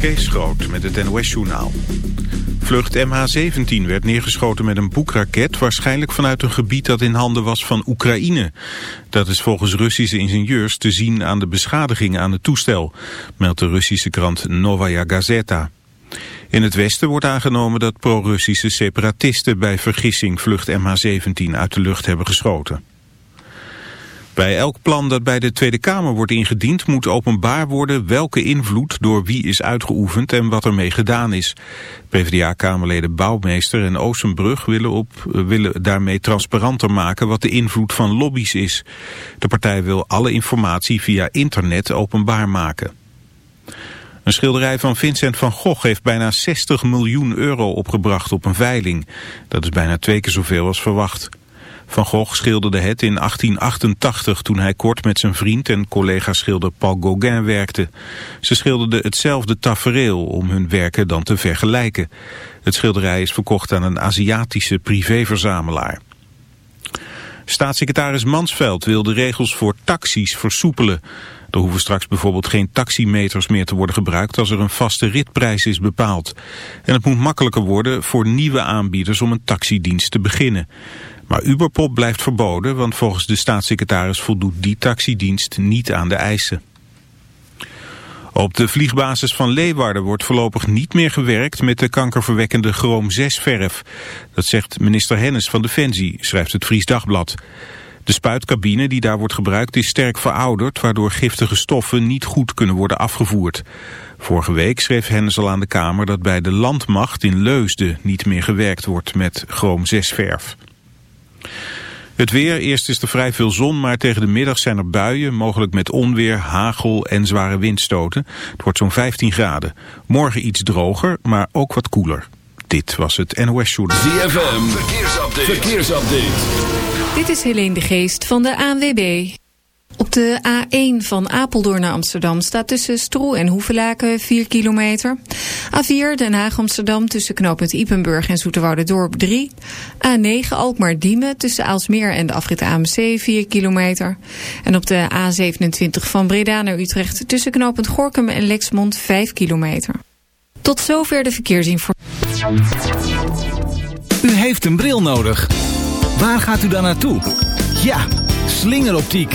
Kees Groot met het NOS-journaal. Vlucht MH17 werd neergeschoten met een boekraket... waarschijnlijk vanuit een gebied dat in handen was van Oekraïne. Dat is volgens Russische ingenieurs te zien aan de beschadigingen aan het toestel... meldt de Russische krant Novaya Gazeta. In het westen wordt aangenomen dat pro-Russische separatisten... bij vergissing vlucht MH17 uit de lucht hebben geschoten. Bij elk plan dat bij de Tweede Kamer wordt ingediend moet openbaar worden welke invloed door wie is uitgeoefend en wat ermee gedaan is. PvdA-kamerleden Bouwmeester en Oostenbrug willen, op, willen daarmee transparanter maken wat de invloed van lobby's is. De partij wil alle informatie via internet openbaar maken. Een schilderij van Vincent van Gogh heeft bijna 60 miljoen euro opgebracht op een veiling. Dat is bijna twee keer zoveel als verwacht. Van Gogh schilderde het in 1888 toen hij kort met zijn vriend en collega-schilder Paul Gauguin werkte. Ze schilderden hetzelfde tafereel om hun werken dan te vergelijken. Het schilderij is verkocht aan een Aziatische privéverzamelaar. Staatssecretaris Mansveld wil de regels voor taxis versoepelen. Er hoeven straks bijvoorbeeld geen taximeters meer te worden gebruikt als er een vaste ritprijs is bepaald. En het moet makkelijker worden voor nieuwe aanbieders om een taxidienst te beginnen. Maar Uberpop blijft verboden, want volgens de staatssecretaris voldoet die taxidienst niet aan de eisen. Op de vliegbasis van Leeuwarden wordt voorlopig niet meer gewerkt met de kankerverwekkende chroom 6 verf. Dat zegt minister Hennis van Defensie, schrijft het Fries Dagblad. De spuitcabine die daar wordt gebruikt is sterk verouderd, waardoor giftige stoffen niet goed kunnen worden afgevoerd. Vorige week schreef Hennis al aan de Kamer dat bij de landmacht in Leusden niet meer gewerkt wordt met chroom 6 verf. Het weer, eerst is er vrij veel zon, maar tegen de middag zijn er buien, mogelijk met onweer, hagel en zware windstoten. Het wordt zo'n 15 graden. Morgen iets droger, maar ook wat koeler. Dit was het NOS Journal. ZFM, verkeersupdate. verkeersupdate. Dit is Helene de Geest van de ANWB. Op de A1 van Apeldoorn naar Amsterdam staat tussen Stroe en Hoevelaken 4 kilometer. A4 Den Haag-Amsterdam tussen knooppunt Ipenburg en Dorp 3. A9 Alkmaar-Diemen tussen Aalsmeer en de afrit AMC 4 kilometer. En op de A27 van Breda naar Utrecht tussen knooppunt Gorkum en Lexmond 5 kilometer. Tot zover de verkeersinformatie. U heeft een bril nodig. Waar gaat u dan naartoe? Ja, slingeroptiek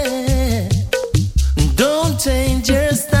don't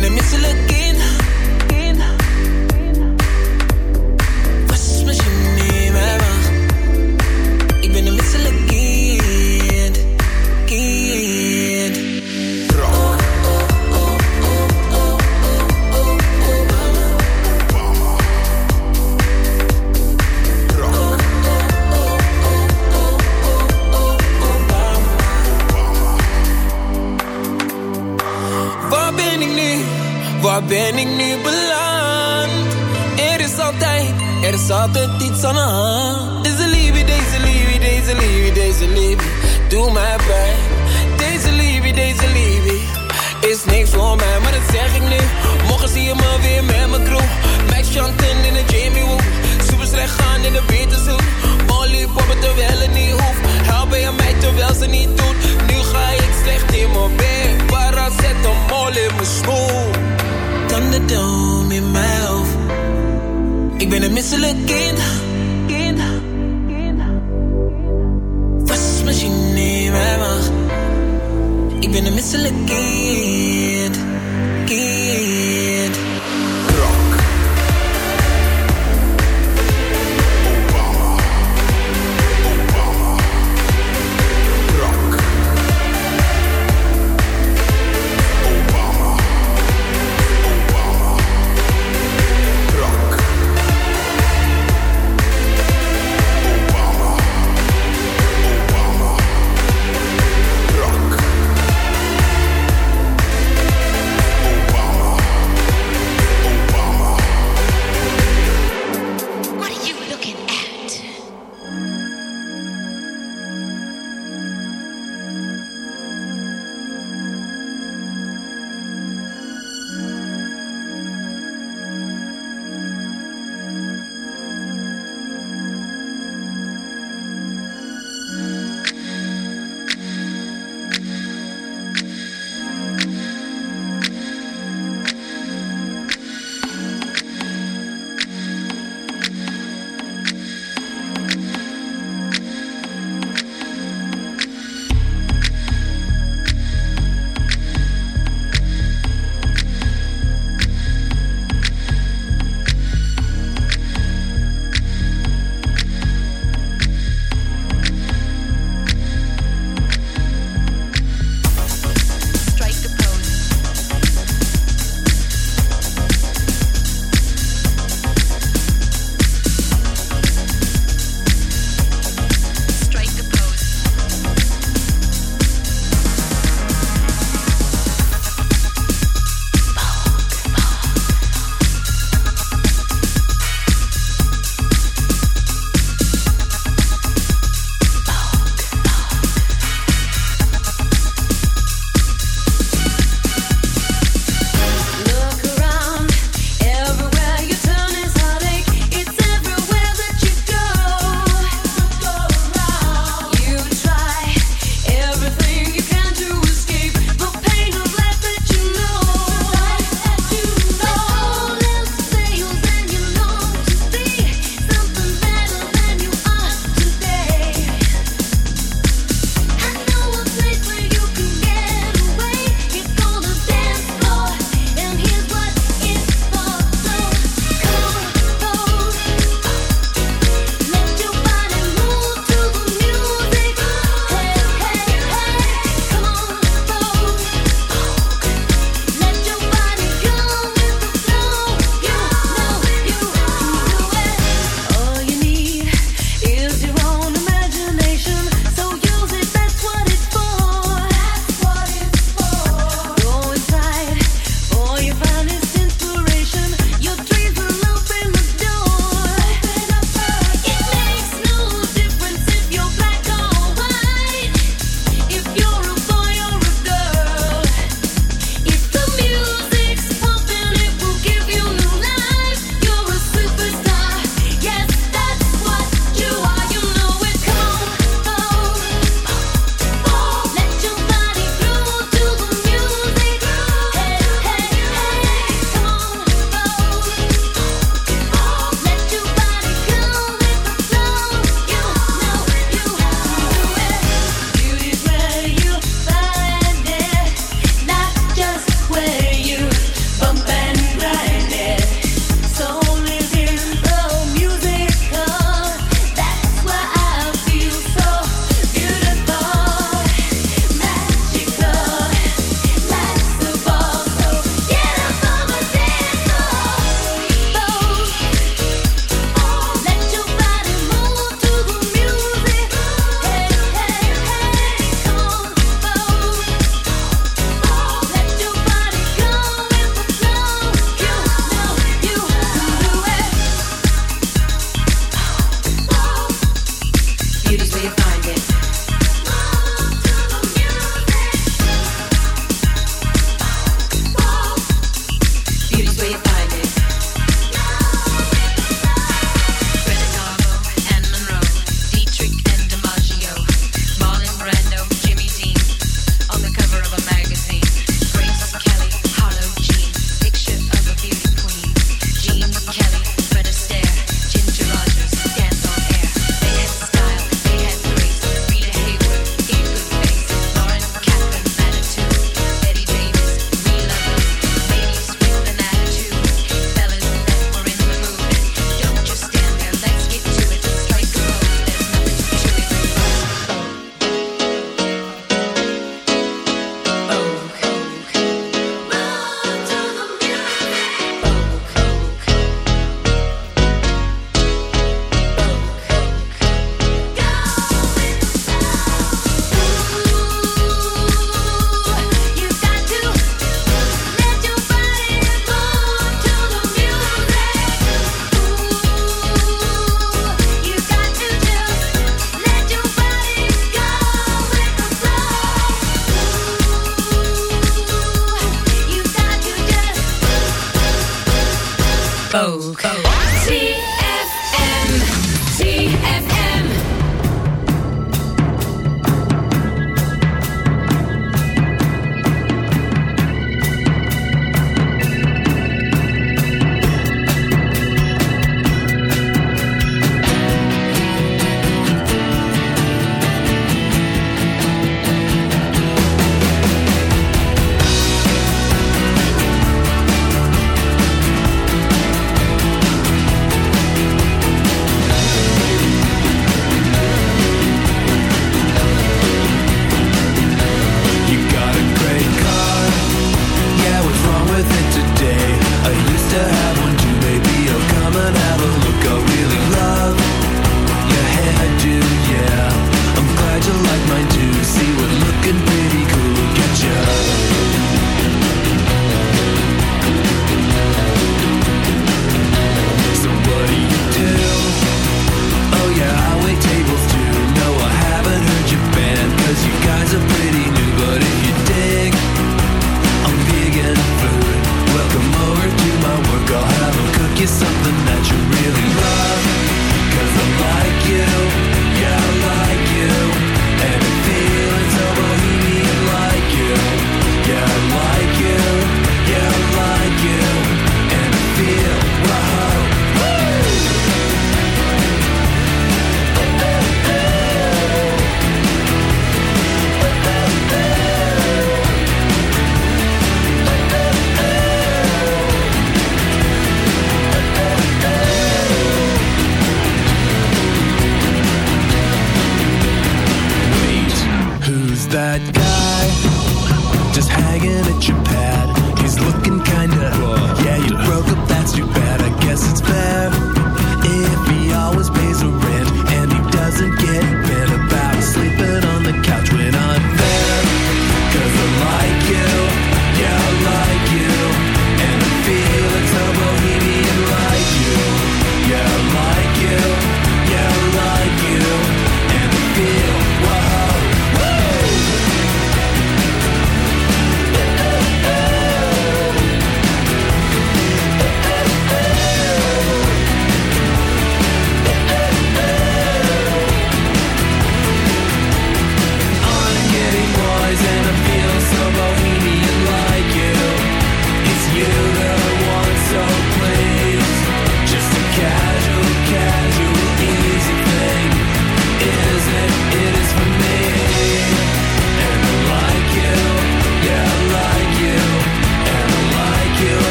ben een misselijk ben een misselijk kind. kind. Wasmachine in mijn maag. Ik ben een misselijk kind. kind.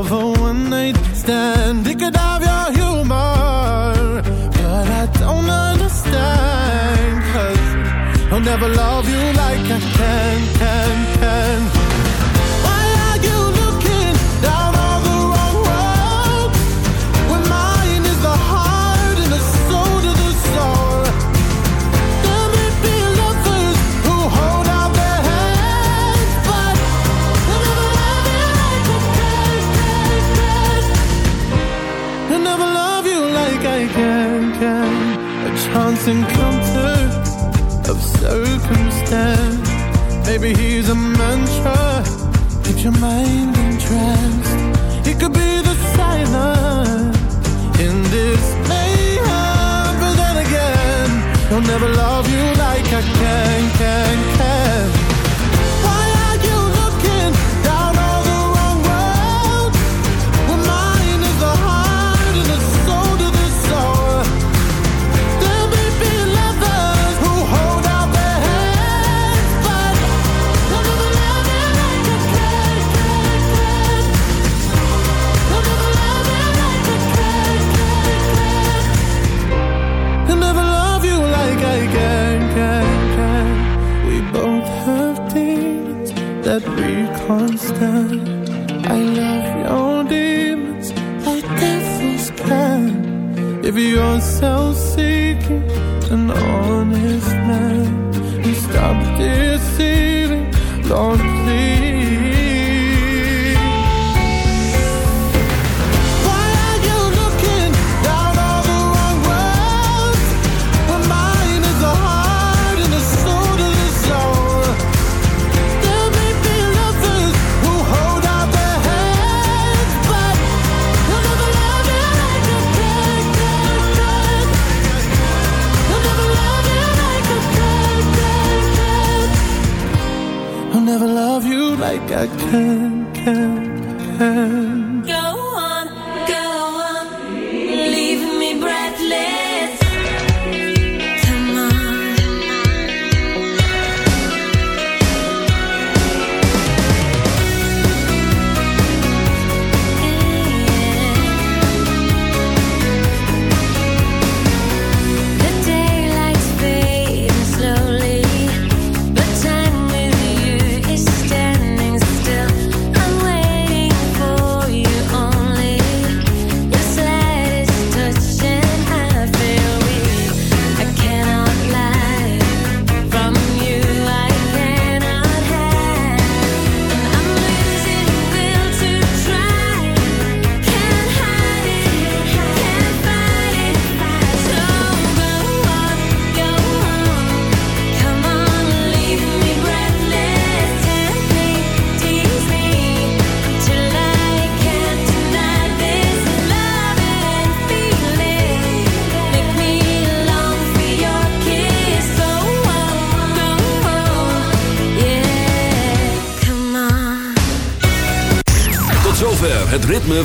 Ik one humor, but I don't understand. i I'll never love you like I can, can, can. mantra. Keep your mind entranced. It could be the silence in this mayhem, but then again, I'll never love you like I can. If you're self-seeking and